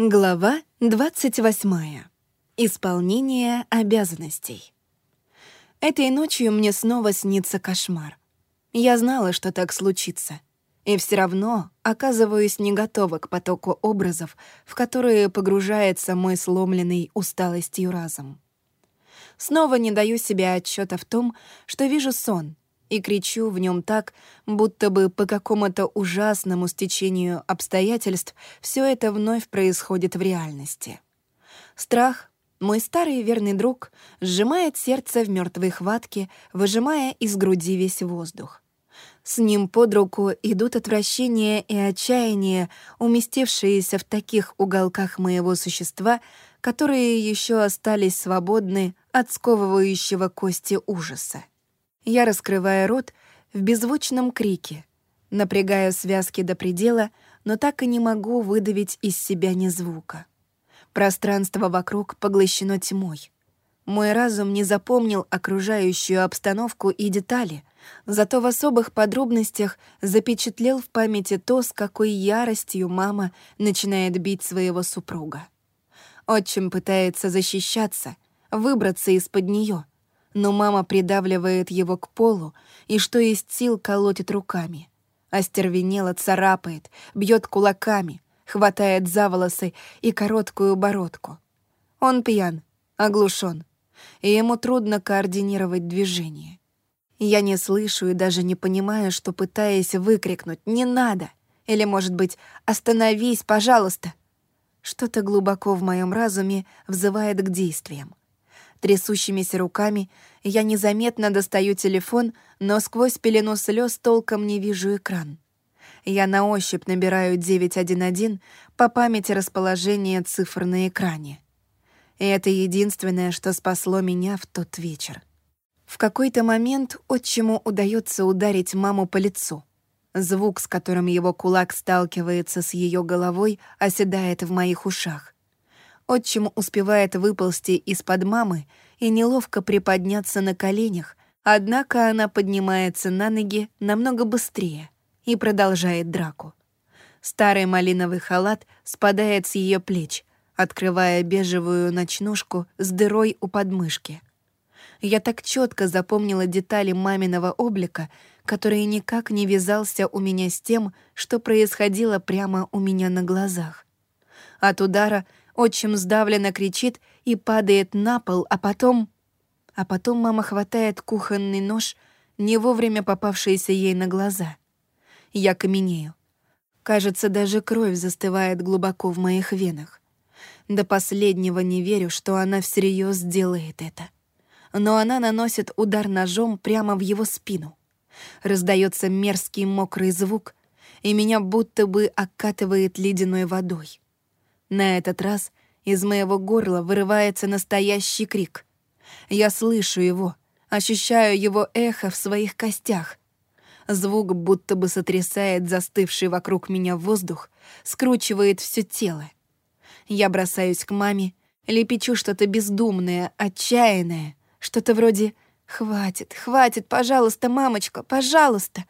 Глава 28. Исполнение обязанностей. Этой ночью мне снова снится кошмар. Я знала, что так случится. И все равно оказываюсь не готова к потоку образов, в которые погружается мой сломленный усталостью разум. Снова не даю себе отчета в том, что вижу сон, и кричу в нем так, будто бы по какому-то ужасному стечению обстоятельств все это вновь происходит в реальности. Страх, мой старый верный друг, сжимает сердце в мертвой хватке, выжимая из груди весь воздух. С ним под руку идут отвращение и отчаяние, уместившиеся в таких уголках моего существа, которые еще остались свободны от сковывающего кости ужаса. Я раскрываю рот в беззвучном крике, напрягаю связки до предела, но так и не могу выдавить из себя ни звука. Пространство вокруг поглощено тьмой. Мой разум не запомнил окружающую обстановку и детали, зато в особых подробностях запечатлел в памяти то, с какой яростью мама начинает бить своего супруга. Отчим пытается защищаться, выбраться из-под нее — но мама придавливает его к полу и что есть сил колотит руками. Остервенело царапает, бьет кулаками, хватает за волосы и короткую бородку. Он пьян, оглушен, и ему трудно координировать движение. Я не слышу и даже не понимаю, что пытаясь выкрикнуть «Не надо!» или, может быть, «Остановись, пожалуйста!» Что-то глубоко в моем разуме взывает к действиям. Трясущимися руками я незаметно достаю телефон, но сквозь пелену слез толком не вижу экран. Я на ощупь набираю 911 по памяти расположения цифр на экране. И это единственное, что спасло меня в тот вечер. В какой-то момент отчиму удается ударить маму по лицу. Звук, с которым его кулак сталкивается с ее головой, оседает в моих ушах. Отчим успевает выползти из-под мамы и неловко приподняться на коленях, однако она поднимается на ноги намного быстрее и продолжает драку. Старый малиновый халат спадает с ее плеч, открывая бежевую ночнушку с дырой у подмышки. Я так четко запомнила детали маминого облика, который никак не вязался у меня с тем, что происходило прямо у меня на глазах. От удара Отчим сдавленно кричит и падает на пол, а потом... А потом мама хватает кухонный нож, не вовремя попавшийся ей на глаза. Я каменею. Кажется, даже кровь застывает глубоко в моих венах. До последнего не верю, что она всерьез сделает это. Но она наносит удар ножом прямо в его спину. Раздается мерзкий мокрый звук, и меня будто бы окатывает ледяной водой. На этот раз из моего горла вырывается настоящий крик. Я слышу его, ощущаю его эхо в своих костях. Звук будто бы сотрясает застывший вокруг меня воздух, скручивает все тело. Я бросаюсь к маме, лепечу что-то бездумное, отчаянное, что-то вроде «Хватит, хватит, пожалуйста, мамочка, пожалуйста!»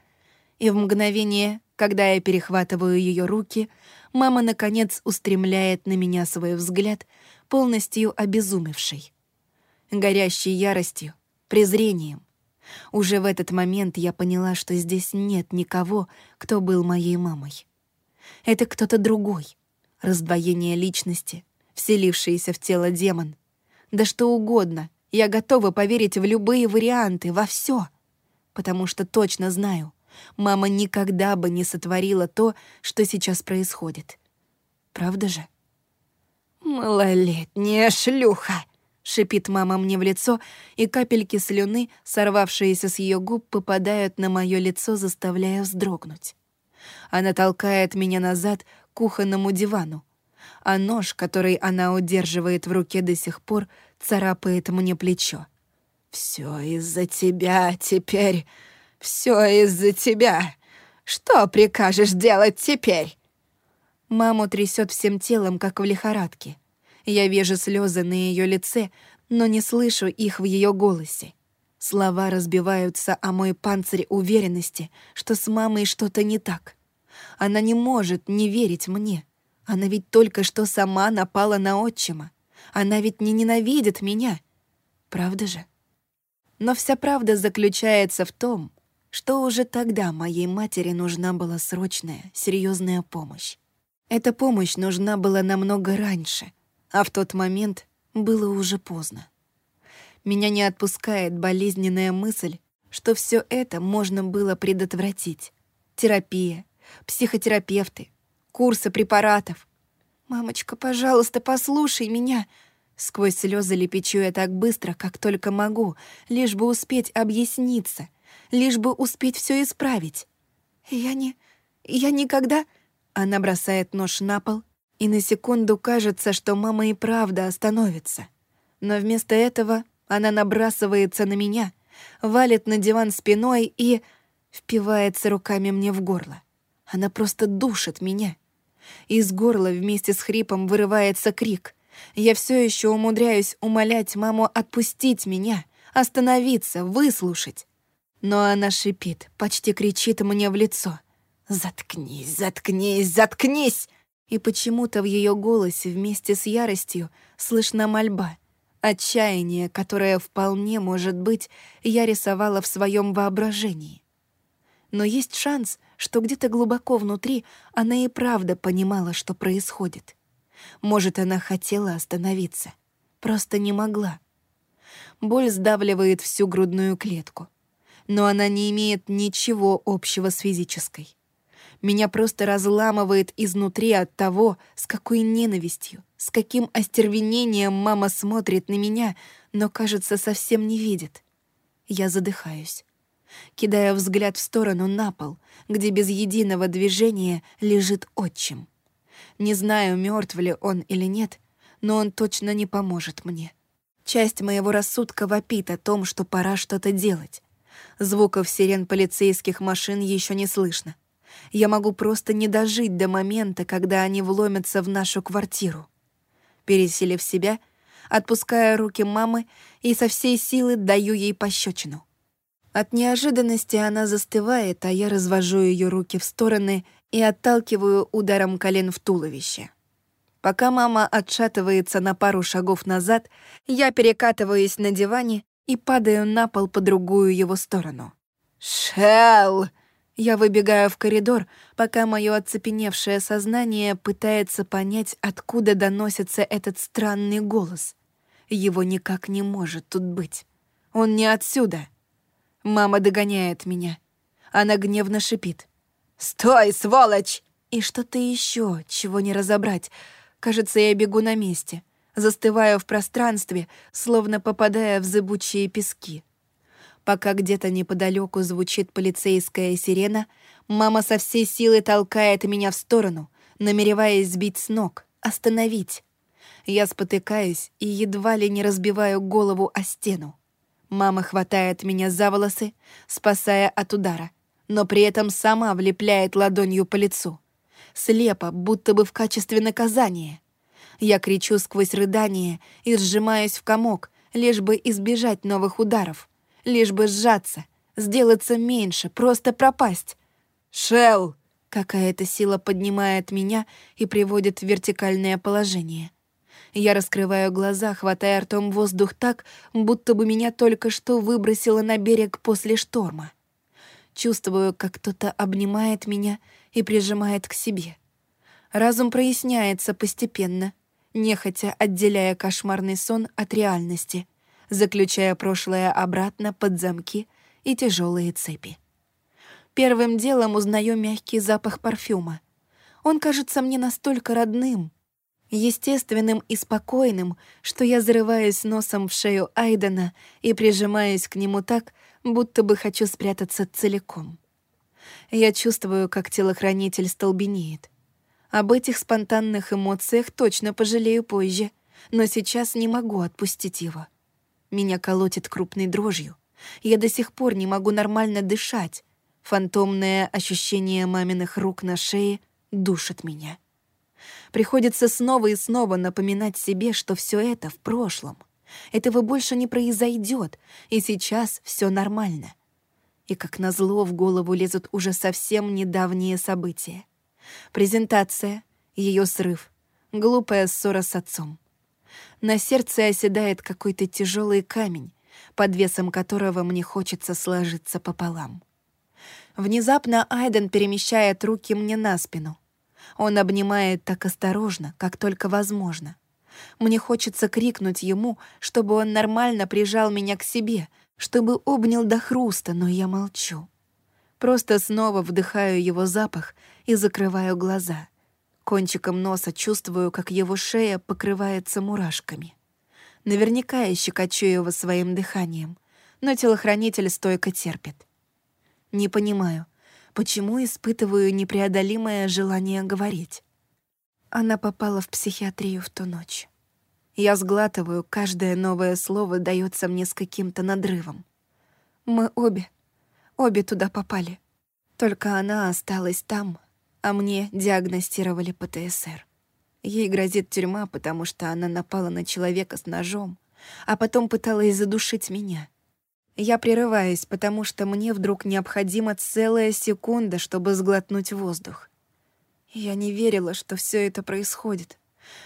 И в мгновение, когда я перехватываю ее руки, мама, наконец, устремляет на меня свой взгляд, полностью обезумевший. Горящий яростью, презрением. Уже в этот момент я поняла, что здесь нет никого, кто был моей мамой. Это кто-то другой. Раздвоение личности, вселившийся в тело демон. Да что угодно, я готова поверить в любые варианты, во все, Потому что точно знаю, Мама никогда бы не сотворила то, что сейчас происходит. Правда же? «Малолетняя шлюха!» — шипит мама мне в лицо, и капельки слюны, сорвавшиеся с ее губ, попадают на мое лицо, заставляя вздрогнуть. Она толкает меня назад к кухонному дивану, а нож, который она удерживает в руке до сих пор, царапает мне плечо. «Все из-за тебя теперь!» Все из-за тебя. Что прикажешь делать теперь?» Маму трясет всем телом, как в лихорадке. Я вижу слезы на ее лице, но не слышу их в ее голосе. Слова разбиваются о мой панцирь уверенности, что с мамой что-то не так. Она не может не верить мне. Она ведь только что сама напала на отчима. Она ведь не ненавидит меня. Правда же? Но вся правда заключается в том, что уже тогда моей матери нужна была срочная, серьезная помощь. Эта помощь нужна была намного раньше, а в тот момент было уже поздно. Меня не отпускает болезненная мысль, что все это можно было предотвратить. Терапия, психотерапевты, курсы препаратов. «Мамочка, пожалуйста, послушай меня!» Сквозь слезы лепечу я так быстро, как только могу, лишь бы успеть объясниться, лишь бы успеть все исправить. «Я не... я никогда...» Она бросает нож на пол, и на секунду кажется, что мама и правда остановится. Но вместо этого она набрасывается на меня, валит на диван спиной и впивается руками мне в горло. Она просто душит меня. Из горла вместе с хрипом вырывается крик. Я все еще умудряюсь умолять маму отпустить меня, остановиться, выслушать. Но она шипит, почти кричит мне в лицо. «Заткнись, заткнись, заткнись!» И почему-то в ее голосе вместе с яростью слышна мольба, отчаяние, которое вполне, может быть, я рисовала в своем воображении. Но есть шанс, что где-то глубоко внутри она и правда понимала, что происходит. Может, она хотела остановиться, просто не могла. Боль сдавливает всю грудную клетку, но она не имеет ничего общего с физической. Меня просто разламывает изнутри от того, с какой ненавистью, с каким остервенением мама смотрит на меня, но, кажется, совсем не видит. Я задыхаюсь. Кидая взгляд в сторону на пол, где без единого движения лежит отчим. Не знаю, мертв ли он или нет, но он точно не поможет мне. Часть моего рассудка вопит о том, что пора что-то делать. Звуков сирен полицейских машин еще не слышно. Я могу просто не дожить до момента, когда они вломятся в нашу квартиру. Переселив себя, отпуская руки мамы и со всей силы даю ей пощечину. От неожиданности она застывает, а я развожу ее руки в стороны и отталкиваю ударом колен в туловище. Пока мама отшатывается на пару шагов назад, я перекатываюсь на диване и падаю на пол по другую его сторону. «Шелл!» Я выбегаю в коридор, пока мое оцепеневшее сознание пытается понять, откуда доносится этот странный голос. Его никак не может тут быть. Он не отсюда. Мама догоняет меня. Она гневно шипит. «Стой, сволочь!» И что-то еще, чего не разобрать. Кажется, я бегу на месте. Застываю в пространстве, словно попадая в зыбучие пески. Пока где-то неподалеку звучит полицейская сирена, мама со всей силы толкает меня в сторону, намереваясь сбить с ног, остановить. Я спотыкаюсь и едва ли не разбиваю голову о стену. Мама хватает меня за волосы, спасая от удара, но при этом сама влепляет ладонью по лицу. Слепо, будто бы в качестве наказания. Я кричу сквозь рыдание и сжимаюсь в комок, лишь бы избежать новых ударов лишь бы сжаться, сделаться меньше, просто пропасть. «Шелл!» Какая-то сила поднимает меня и приводит в вертикальное положение. Я раскрываю глаза, хватая ртом воздух так, будто бы меня только что выбросило на берег после шторма. Чувствую, как кто-то обнимает меня и прижимает к себе. Разум проясняется постепенно, нехотя отделяя кошмарный сон от реальности — заключая прошлое обратно под замки и тяжелые цепи. Первым делом узнаю мягкий запах парфюма. Он кажется мне настолько родным, естественным и спокойным, что я зарываюсь носом в шею Айдена и прижимаюсь к нему так, будто бы хочу спрятаться целиком. Я чувствую, как телохранитель столбенеет. Об этих спонтанных эмоциях точно пожалею позже, но сейчас не могу отпустить его. Меня колотит крупной дрожью. Я до сих пор не могу нормально дышать. Фантомное ощущение маминых рук на шее душит меня. Приходится снова и снова напоминать себе, что все это в прошлом. Этого больше не произойдет, и сейчас все нормально. И как назло в голову лезут уже совсем недавние события. Презентация, ее срыв, глупая ссора с отцом. На сердце оседает какой-то тяжелый камень, под весом которого мне хочется сложиться пополам. Внезапно Айден перемещает руки мне на спину. Он обнимает так осторожно, как только возможно. Мне хочется крикнуть ему, чтобы он нормально прижал меня к себе, чтобы обнял до хруста, но я молчу. Просто снова вдыхаю его запах и закрываю глаза. Кончиком носа чувствую, как его шея покрывается мурашками. Наверняка я щекочу его своим дыханием, но телохранитель стойко терпит. Не понимаю, почему испытываю непреодолимое желание говорить. Она попала в психиатрию в ту ночь. Я сглатываю, каждое новое слово дается мне с каким-то надрывом. Мы обе, обе туда попали. Только она осталась там, а мне диагностировали ПТСР. Ей грозит тюрьма, потому что она напала на человека с ножом, а потом пыталась задушить меня. Я прерываюсь, потому что мне вдруг необходима целая секунда, чтобы сглотнуть воздух. Я не верила, что все это происходит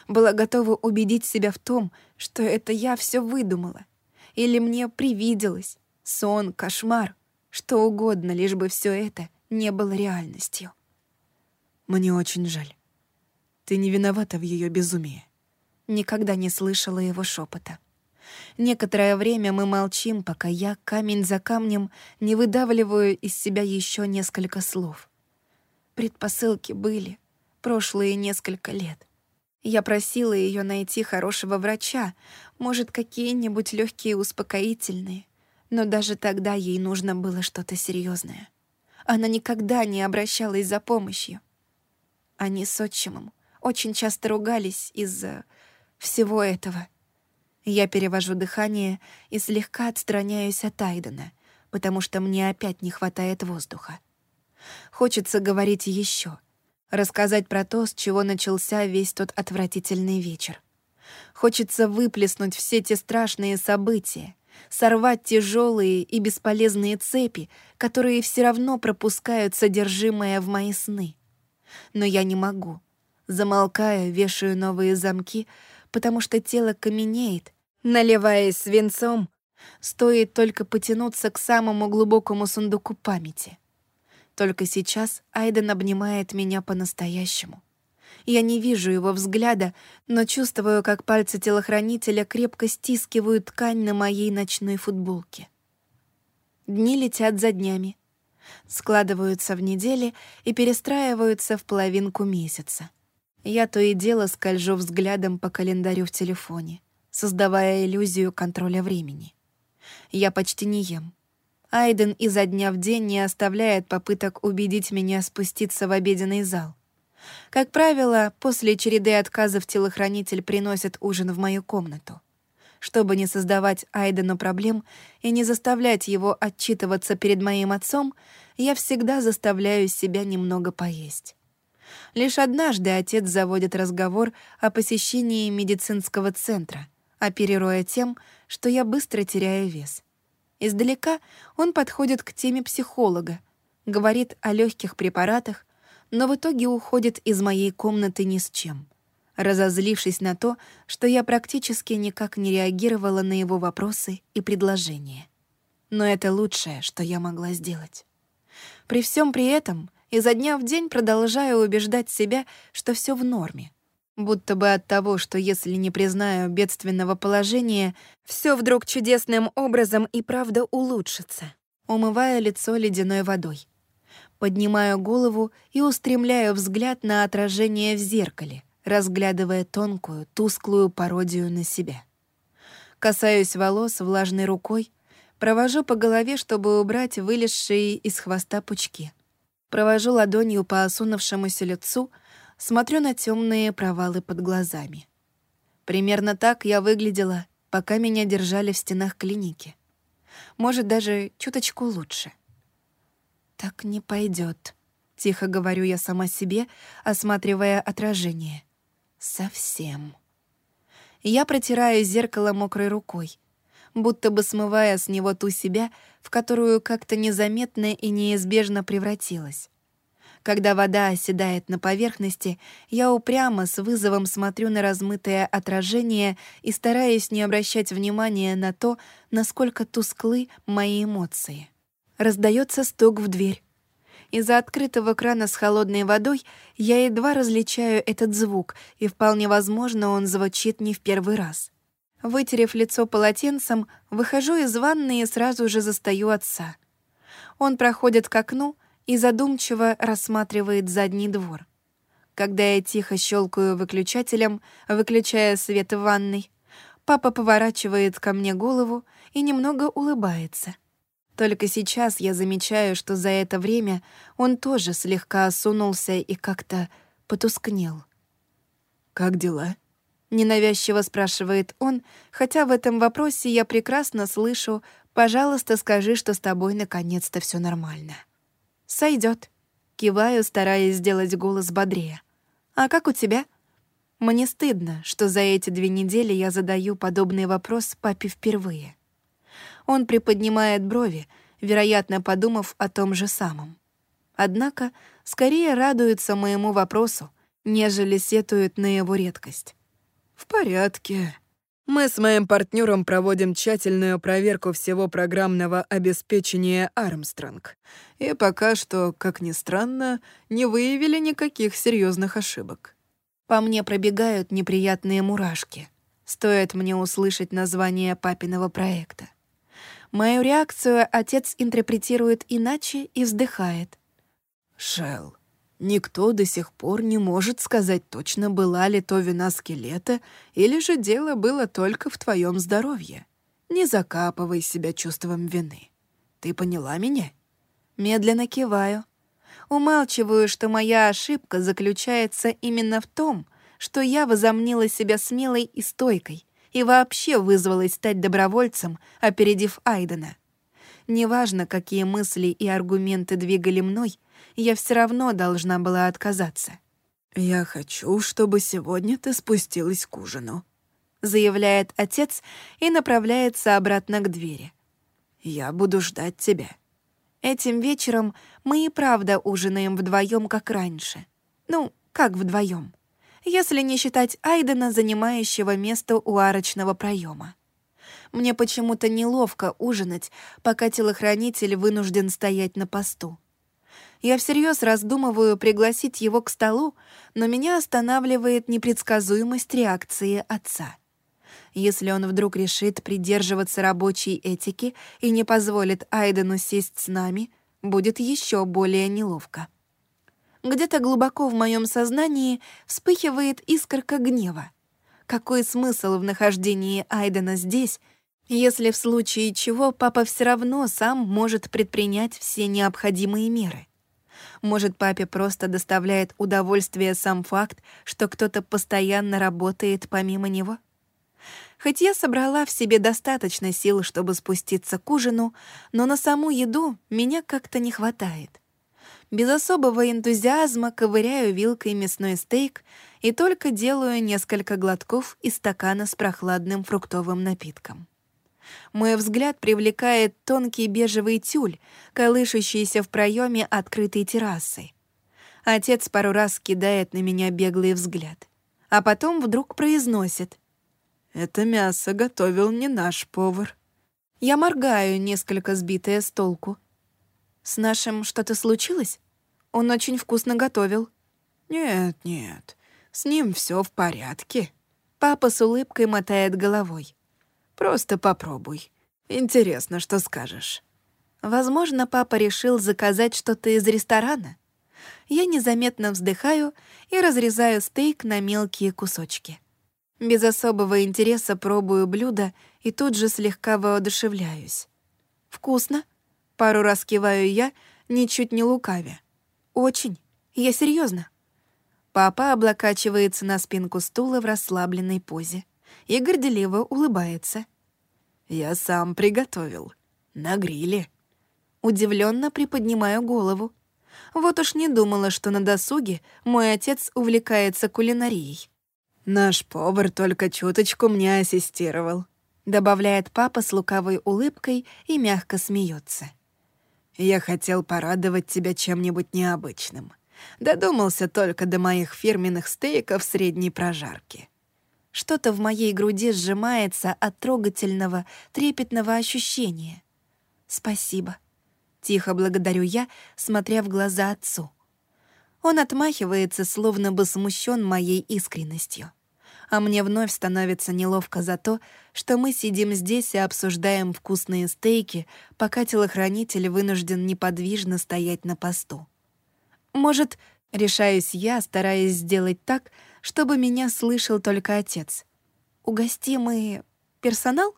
была готова убедить себя в том, что это я все выдумала. Или мне привиделось. Сон, кошмар, что угодно, лишь бы все это не было реальностью. Мне очень жаль. Ты не виновата в ее безумии. Никогда не слышала его шепота. Некоторое время мы молчим, пока я камень за камнем не выдавливаю из себя еще несколько слов. Предпосылки были прошлые несколько лет. Я просила ее найти хорошего врача, может, какие-нибудь легкие успокоительные. Но даже тогда ей нужно было что-то серьезное. Она никогда не обращалась за помощью. Они с отчимом очень часто ругались из-за всего этого. Я перевожу дыхание и слегка отстраняюсь от Айдена, потому что мне опять не хватает воздуха. Хочется говорить еще — рассказать про то, с чего начался весь тот отвратительный вечер. Хочется выплеснуть все те страшные события, сорвать тяжелые и бесполезные цепи, которые все равно пропускают содержимое в мои сны. Но я не могу. Замолкаю, вешаю новые замки, потому что тело каменеет, наливаясь свинцом, стоит только потянуться к самому глубокому сундуку памяти. Только сейчас Айден обнимает меня по-настоящему. Я не вижу его взгляда, но чувствую, как пальцы телохранителя крепко стискивают ткань на моей ночной футболке. Дни летят за днями, складываются в недели и перестраиваются в половинку месяца. Я то и дело скольжу взглядом по календарю в телефоне, создавая иллюзию контроля времени. Я почти не ем. Айден изо дня в день не оставляет попыток убедить меня спуститься в обеденный зал. Как правило, после череды отказов телохранитель приносит ужин в мою комнату. Чтобы не создавать Айдену проблем и не заставлять его отчитываться перед моим отцом, я всегда заставляю себя немного поесть. Лишь однажды отец заводит разговор о посещении медицинского центра, оперируя тем, что я быстро теряю вес — Издалека он подходит к теме психолога, говорит о легких препаратах, но в итоге уходит из моей комнаты ни с чем, разозлившись на то, что я практически никак не реагировала на его вопросы и предложения. Но это лучшее, что я могла сделать. При всем при этом изо дня в день продолжаю убеждать себя, что все в норме, Будто бы от того, что если не признаю бедственного положения, все вдруг чудесным образом и правда улучшится. Умываю лицо ледяной водой. Поднимаю голову и устремляю взгляд на отражение в зеркале, разглядывая тонкую, тусклую пародию на себя. Касаюсь волос влажной рукой, провожу по голове, чтобы убрать вылезшие из хвоста пучки. Провожу ладонью по осунувшемуся лицу — смотрю на темные провалы под глазами. Примерно так я выглядела, пока меня держали в стенах клиники. Может, даже чуточку лучше. «Так не пойдет, тихо говорю я сама себе, осматривая отражение. «Совсем». Я протираю зеркало мокрой рукой, будто бы смывая с него ту себя, в которую как-то незаметно и неизбежно превратилась. Когда вода оседает на поверхности, я упрямо с вызовом смотрю на размытое отражение и стараюсь не обращать внимания на то, насколько тусклы мои эмоции. Раздается стук в дверь. Из-за открытого крана с холодной водой я едва различаю этот звук, и вполне возможно, он звучит не в первый раз. Вытерев лицо полотенцем, выхожу из ванны и сразу же застаю отца. Он проходит к окну и задумчиво рассматривает задний двор. Когда я тихо щелкаю выключателем, выключая свет в ванной, папа поворачивает ко мне голову и немного улыбается. Только сейчас я замечаю, что за это время он тоже слегка осунулся и как-то потускнел. «Как дела?» — ненавязчиво спрашивает он, хотя в этом вопросе я прекрасно слышу «пожалуйста, скажи, что с тобой наконец-то все нормально». Сойдет. Киваю, стараясь сделать голос бодрее. «А как у тебя?» Мне стыдно, что за эти две недели я задаю подобный вопрос папе впервые. Он приподнимает брови, вероятно, подумав о том же самом. Однако скорее радуется моему вопросу, нежели сетует на его редкость. «В порядке. Мы с моим партнером проводим тщательную проверку всего программного обеспечения Армстронг. И пока что, как ни странно, не выявили никаких серьезных ошибок». По мне пробегают неприятные мурашки. Стоит мне услышать название папиного проекта. Мою реакцию отец интерпретирует иначе и вздыхает. «Шелл, никто до сих пор не может сказать точно, была ли то вина скелета или же дело было только в твоем здоровье. Не закапывай себя чувством вины. Ты поняла меня?» Медленно киваю. Умалчиваю, что моя ошибка заключается именно в том, что я возомнила себя смелой и стойкой — и вообще вызвалась стать добровольцем, опередив Айдена. Неважно, какие мысли и аргументы двигали мной, я все равно должна была отказаться. «Я хочу, чтобы сегодня ты спустилась к ужину», — заявляет отец и направляется обратно к двери. «Я буду ждать тебя». Этим вечером мы и правда ужинаем вдвоем, как раньше. Ну, как вдвоем если не считать Айдена, занимающего место у арочного проема. Мне почему-то неловко ужинать, пока телохранитель вынужден стоять на посту. Я всерьез раздумываю пригласить его к столу, но меня останавливает непредсказуемость реакции отца. Если он вдруг решит придерживаться рабочей этики и не позволит Айдену сесть с нами, будет еще более неловко где-то глубоко в моем сознании вспыхивает искорка гнева. Какой смысл в нахождении Айдена здесь, если в случае чего папа все равно сам может предпринять все необходимые меры? Может, папе просто доставляет удовольствие сам факт, что кто-то постоянно работает помимо него? Хоть я собрала в себе достаточно сил, чтобы спуститься к ужину, но на саму еду меня как-то не хватает. Без особого энтузиазма ковыряю вилкой мясной стейк и только делаю несколько глотков из стакана с прохладным фруктовым напитком. Мой взгляд привлекает тонкий бежевый тюль, колышущийся в проеме открытой террасы. Отец пару раз кидает на меня беглый взгляд, а потом вдруг произносит. «Это мясо готовил не наш повар». Я моргаю, несколько сбитая с толку. «С нашим что-то случилось?» Он очень вкусно готовил». «Нет, нет, с ним все в порядке». Папа с улыбкой мотает головой. «Просто попробуй. Интересно, что скажешь». Возможно, папа решил заказать что-то из ресторана. Я незаметно вздыхаю и разрезаю стейк на мелкие кусочки. Без особого интереса пробую блюдо и тут же слегка воодушевляюсь. «Вкусно?» — пару раз киваю я, ничуть не лукавя. «Очень. Я серьезно. Папа облокачивается на спинку стула в расслабленной позе и горделиво улыбается. «Я сам приготовил. На гриле». Удивленно приподнимаю голову. Вот уж не думала, что на досуге мой отец увлекается кулинарией. «Наш повар только чуточку мне ассистировал», — добавляет папа с лукавой улыбкой и мягко смеется. Я хотел порадовать тебя чем-нибудь необычным. Додумался только до моих фирменных стейков средней прожарки. Что-то в моей груди сжимается от трогательного, трепетного ощущения. «Спасибо», — тихо благодарю я, смотря в глаза отцу. Он отмахивается, словно бы смущен моей искренностью. А мне вновь становится неловко за то, что мы сидим здесь и обсуждаем вкусные стейки, пока телохранитель вынужден неподвижно стоять на посту. Может, решаюсь я, стараясь сделать так, чтобы меня слышал только отец. «Угостим и персонал?»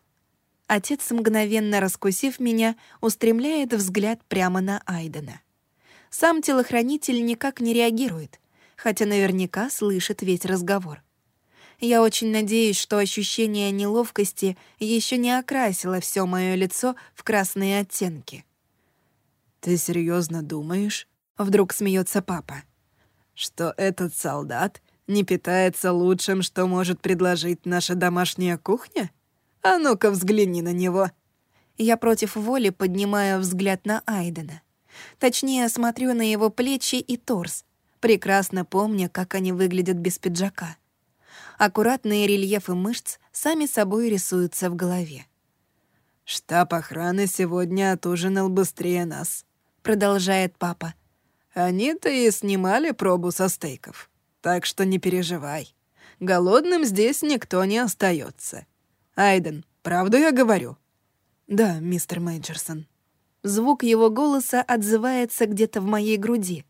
Отец, мгновенно раскусив меня, устремляет взгляд прямо на Айдена. Сам телохранитель никак не реагирует, хотя наверняка слышит весь разговор. Я очень надеюсь, что ощущение неловкости еще не окрасило все мое лицо в красные оттенки. «Ты серьезно думаешь?» — вдруг смеется папа. «Что этот солдат не питается лучшим, что может предложить наша домашняя кухня? А ну-ка взгляни на него». Я против воли поднимаю взгляд на Айдена. Точнее, смотрю на его плечи и торс, прекрасно помня, как они выглядят без пиджака. Аккуратные рельефы мышц сами собой рисуются в голове. «Штаб охраны сегодня отужинал быстрее нас», — продолжает папа. «Они-то и снимали пробу со стейков». Так что не переживай. Голодным здесь никто не остается. Айден, правду я говорю?» «Да, мистер Мейджерсон». Звук его голоса отзывается где-то в моей груди.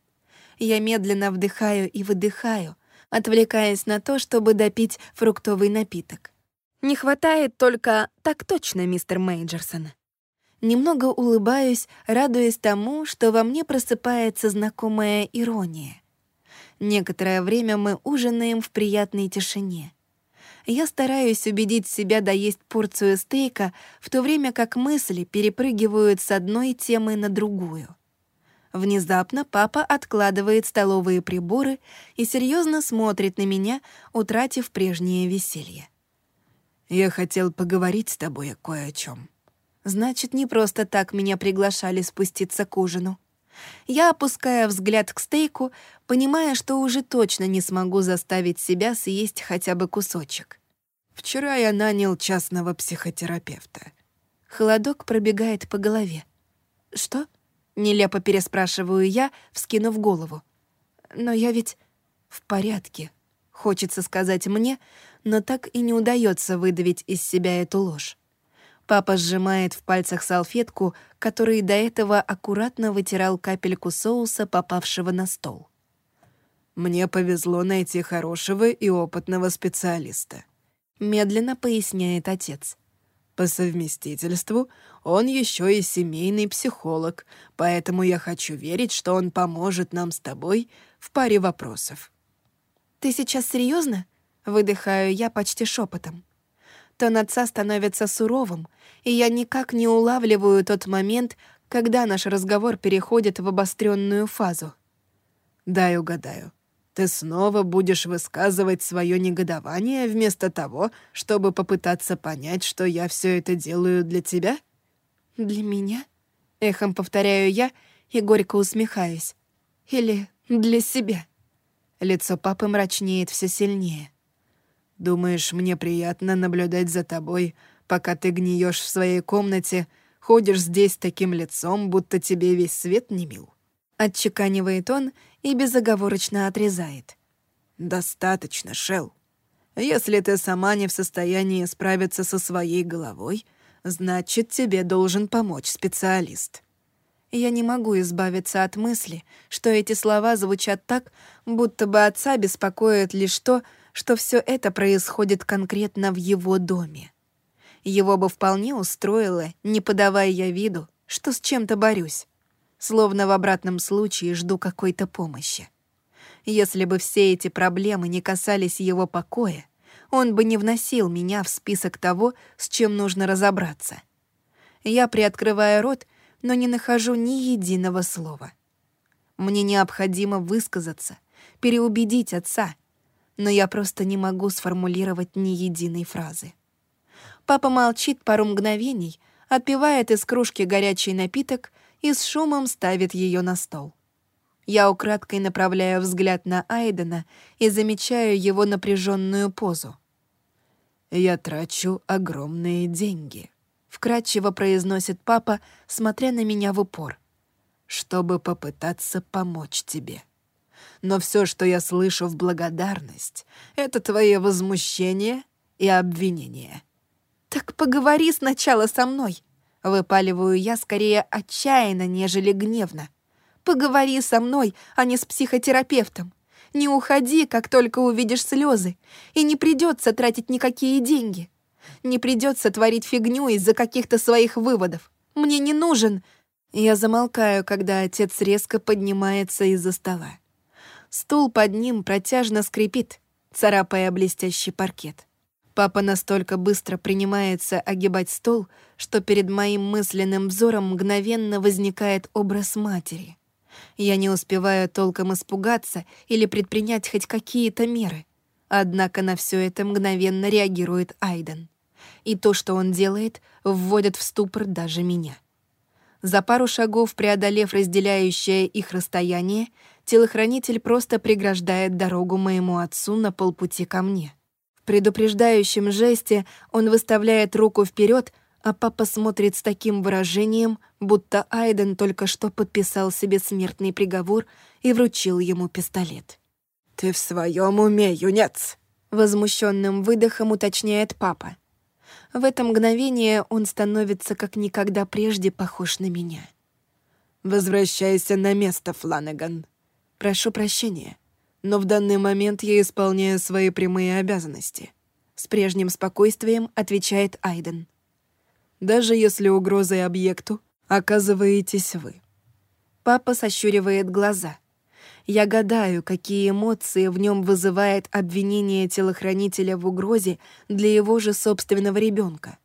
Я медленно вдыхаю и выдыхаю, отвлекаясь на то, чтобы допить фруктовый напиток. Не хватает только «так точно, мистер Мейджерсон». Немного улыбаюсь, радуясь тому, что во мне просыпается знакомая ирония. Некоторое время мы ужинаем в приятной тишине. Я стараюсь убедить себя доесть порцию стейка, в то время как мысли перепрыгивают с одной темы на другую. Внезапно папа откладывает столовые приборы и серьезно смотрит на меня, утратив прежнее веселье. «Я хотел поговорить с тобой кое о чем. Значит, не просто так меня приглашали спуститься к ужину. Я опускаю взгляд к стейку, понимая, что уже точно не смогу заставить себя съесть хотя бы кусочек. Вчера я нанял частного психотерапевта. Холодок пробегает по голове. «Что?» — нелепо переспрашиваю я, вскинув голову. «Но я ведь в порядке», — хочется сказать мне, но так и не удается выдавить из себя эту ложь. Папа сжимает в пальцах салфетку, который до этого аккуратно вытирал капельку соуса, попавшего на стол. «Мне повезло найти хорошего и опытного специалиста», — медленно поясняет отец. «По совместительству он еще и семейный психолог, поэтому я хочу верить, что он поможет нам с тобой в паре вопросов». «Ты сейчас серьезно? выдыхаю я почти шепотом. Тон отца становится суровым, и я никак не улавливаю тот момент, когда наш разговор переходит в обостренную фазу. «Дай угадаю. Ты снова будешь высказывать свое негодование вместо того, чтобы попытаться понять, что я все это делаю для тебя?» «Для меня?» — эхом повторяю я и горько усмехаюсь. «Или для себя?» Лицо папы мрачнеет все сильнее. Думаешь, мне приятно наблюдать за тобой, пока ты гниешь в своей комнате, ходишь здесь таким лицом, будто тебе весь свет не мил?» Отчеканивает он и безоговорочно отрезает. «Достаточно, Шел. Если ты сама не в состоянии справиться со своей головой, значит, тебе должен помочь специалист». Я не могу избавиться от мысли, что эти слова звучат так, будто бы отца беспокоит лишь то, что все это происходит конкретно в его доме. Его бы вполне устроило, не подавая я виду, что с чем-то борюсь. Словно в обратном случае жду какой-то помощи. Если бы все эти проблемы не касались его покоя, он бы не вносил меня в список того, с чем нужно разобраться. Я приоткрываю рот, но не нахожу ни единого слова. Мне необходимо высказаться, переубедить отца — но я просто не могу сформулировать ни единой фразы. Папа молчит пару мгновений, отпивает из кружки горячий напиток и с шумом ставит ее на стол. Я украдкой направляю взгляд на Айдена и замечаю его напряженную позу. «Я трачу огромные деньги», — вкратчиво произносит папа, смотря на меня в упор. «Чтобы попытаться помочь тебе. Но все, что я слышу в благодарность, это твои возмущения и обвинения». «Так поговори сначала со мной», — выпаливаю я скорее отчаянно, нежели гневно. Поговори со мной, а не с психотерапевтом. Не уходи, как только увидишь слезы, и не придется тратить никакие деньги. Не придется творить фигню из-за каких-то своих выводов. Мне не нужен. Я замолкаю, когда отец резко поднимается из-за стола. Стул под ним протяжно скрипит, царапая блестящий паркет. Папа настолько быстро принимается огибать стол, что перед моим мысленным взором мгновенно возникает образ матери — я не успеваю толком испугаться или предпринять хоть какие-то меры. Однако на все это мгновенно реагирует Айден. И то, что он делает, вводит в ступор даже меня. За пару шагов, преодолев разделяющее их расстояние, телохранитель просто преграждает дорогу моему отцу на полпути ко мне. Предупреждающем жесте он выставляет руку вперед, а папа смотрит с таким выражением, будто Айден только что подписал себе смертный приговор и вручил ему пистолет. «Ты в своем уме, юнец?» Возмущенным выдохом уточняет папа. В это мгновение он становится как никогда прежде похож на меня. «Возвращайся на место, Фланаган. Прошу прощения, но в данный момент я исполняю свои прямые обязанности». С прежним спокойствием отвечает Айден даже если угрозой объекту оказываетесь вы. Папа сощуривает глаза. Я гадаю, какие эмоции в нем вызывает обвинение телохранителя в угрозе для его же собственного ребенка.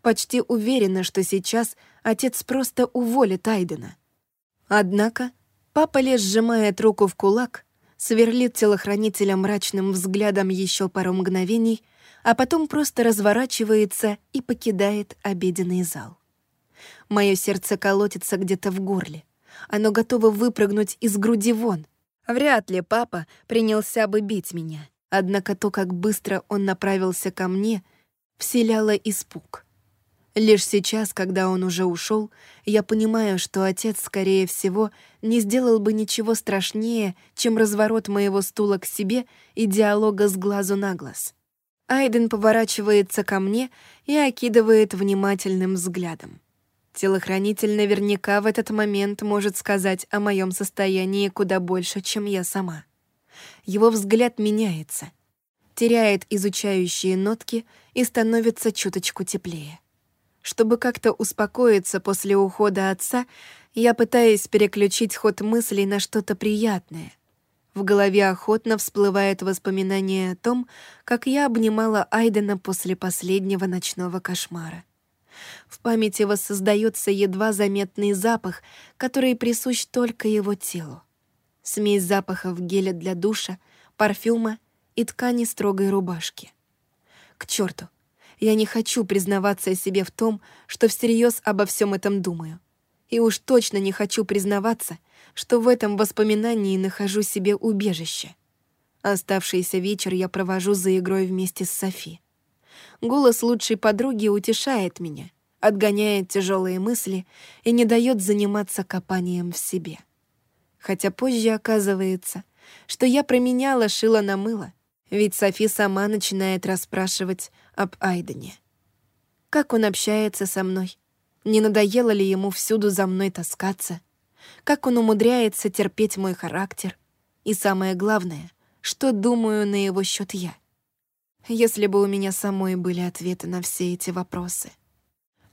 Почти уверена, что сейчас отец просто уволит Айдена. Однако папа лишь сжимает руку в кулак, сверлит телохранителя мрачным взглядом еще пару мгновений — а потом просто разворачивается и покидает обеденный зал. Мое сердце колотится где-то в горле. Оно готово выпрыгнуть из груди вон. Вряд ли папа принялся бы бить меня. Однако то, как быстро он направился ко мне, вселяло испуг. Лишь сейчас, когда он уже ушел, я понимаю, что отец, скорее всего, не сделал бы ничего страшнее, чем разворот моего стула к себе и диалога с глазу на глаз. Айден поворачивается ко мне и окидывает внимательным взглядом. Телохранитель наверняка в этот момент может сказать о моем состоянии куда больше, чем я сама. Его взгляд меняется, теряет изучающие нотки и становится чуточку теплее. Чтобы как-то успокоиться после ухода отца, я пытаюсь переключить ход мыслей на что-то приятное, в голове охотно всплывает воспоминание о том, как я обнимала Айдена после последнего ночного кошмара. В памяти воссоздается едва заметный запах, который присущ только его телу. Смесь запахов геля для душа, парфюма и ткани строгой рубашки. К черту! Я не хочу признаваться себе в том, что всерьез обо всем этом думаю. И уж точно не хочу признаваться — что в этом воспоминании нахожу себе убежище. Оставшийся вечер я провожу за игрой вместе с Софи. Голос лучшей подруги утешает меня, отгоняет тяжелые мысли и не дает заниматься копанием в себе. Хотя позже оказывается, что я променяла шило на мыло, ведь Софи сама начинает расспрашивать об Айдене. Как он общается со мной? Не надоело ли ему всюду за мной таскаться? как он умудряется терпеть мой характер. И самое главное, что думаю на его счет я. Если бы у меня самой были ответы на все эти вопросы.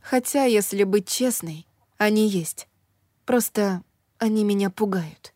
Хотя, если быть честной, они есть. Просто они меня пугают.